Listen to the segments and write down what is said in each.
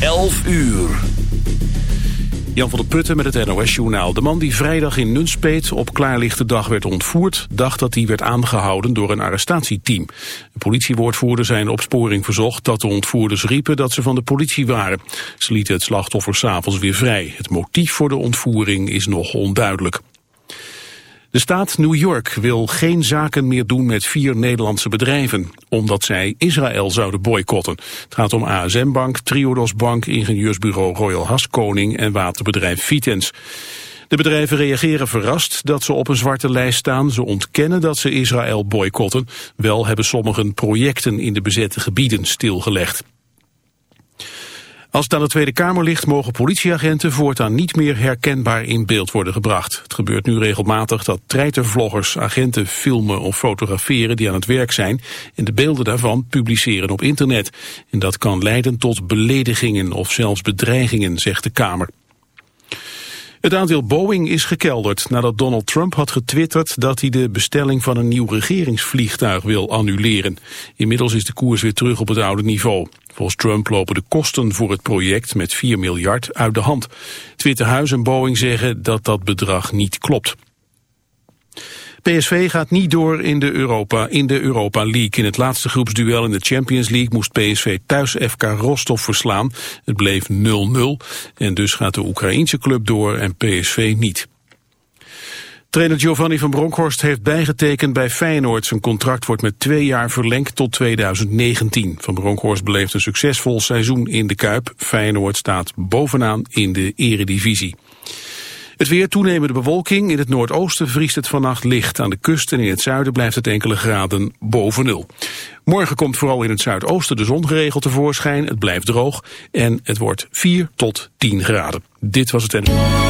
11 uur. Jan van der Putten met het NOS-journaal. De man die vrijdag in Nunspeet op klaarlichte dag werd ontvoerd... dacht dat hij werd aangehouden door een arrestatieteam. De politiewoordvoerder zijn opsporing verzocht dat de ontvoerders riepen... dat ze van de politie waren. Ze lieten het slachtoffer s'avonds weer vrij. Het motief voor de ontvoering is nog onduidelijk. De staat New York wil geen zaken meer doen met vier Nederlandse bedrijven, omdat zij Israël zouden boycotten. Het gaat om ASM Bank, Triodos Bank, ingenieursbureau Royal Haskoning en waterbedrijf Vitens. De bedrijven reageren verrast dat ze op een zwarte lijst staan. Ze ontkennen dat ze Israël boycotten. Wel hebben sommigen projecten in de bezette gebieden stilgelegd. Als het aan de Tweede Kamer ligt, mogen politieagenten voortaan niet meer herkenbaar in beeld worden gebracht. Het gebeurt nu regelmatig dat treitervloggers agenten filmen of fotograferen die aan het werk zijn en de beelden daarvan publiceren op internet. En dat kan leiden tot beledigingen of zelfs bedreigingen, zegt de Kamer. Het aandeel Boeing is gekelderd nadat Donald Trump had getwitterd dat hij de bestelling van een nieuw regeringsvliegtuig wil annuleren. Inmiddels is de koers weer terug op het oude niveau. Volgens Trump lopen de kosten voor het project met 4 miljard uit de hand. Twitterhuis en Boeing zeggen dat dat bedrag niet klopt. PSV gaat niet door in de, Europa, in de Europa League. In het laatste groepsduel in de Champions League moest PSV thuis FK Rostov verslaan. Het bleef 0-0 en dus gaat de Oekraïense club door en PSV niet. Trainer Giovanni van Bronckhorst heeft bijgetekend bij Feyenoord. Zijn contract wordt met twee jaar verlengd tot 2019. Van Bronckhorst beleeft een succesvol seizoen in de Kuip. Feyenoord staat bovenaan in de eredivisie. Het weer toenemende bewolking. In het noordoosten vriest het vannacht licht. Aan de kust en in het zuiden blijft het enkele graden boven nul. Morgen komt vooral in het zuidoosten de zon geregeld tevoorschijn. Het blijft droog en het wordt 4 tot 10 graden. Dit was het en...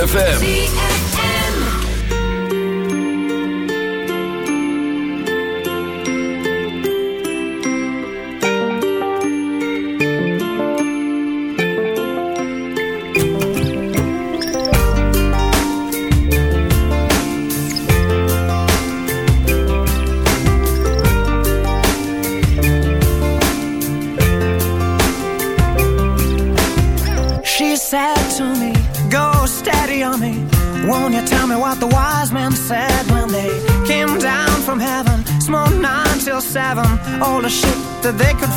ZFM.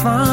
find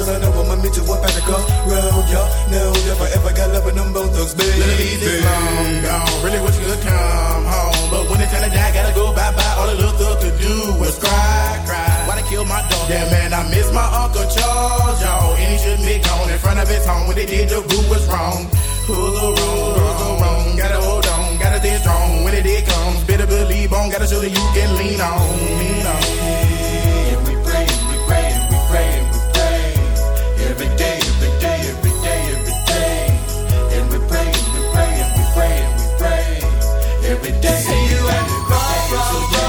Cause I know I'ma meet you up at the crossroad, y'all know i forever got love for them both thugs, baby. Let this long gone, really wish you could come home. But when it's time to die, gotta go bye-bye. All the little thug could do was cry, cry. Why they kill my dog? Yeah, man, I miss my Uncle Charles, y'all. And he should be gone in front of his home. When they did, the root was wrong. Pull the road, rules are wrong. Gotta hold on, gotta stay strong. When it did comes, better believe on. Gotta show that you can lean on, lean on. every day, every day, every day, every day. And we pray, and we pray, and we pray, and we pray. Every day, see you at the crossroads.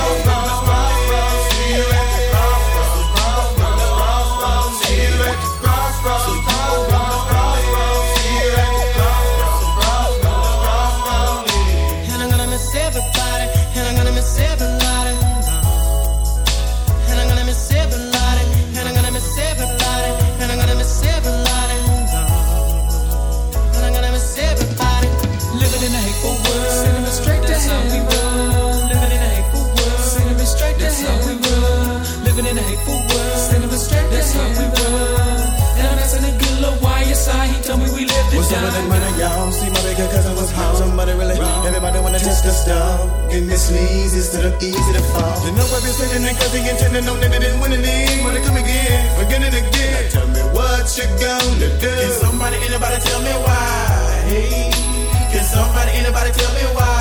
just a star. in this leads is to easy to fall. You The no weapons sitting in cause the intent to know that it is winning league. Wanna come again, again and again. Now tell me what you gonna do. Can somebody, anybody tell me why? Hey, can somebody, anybody tell me why?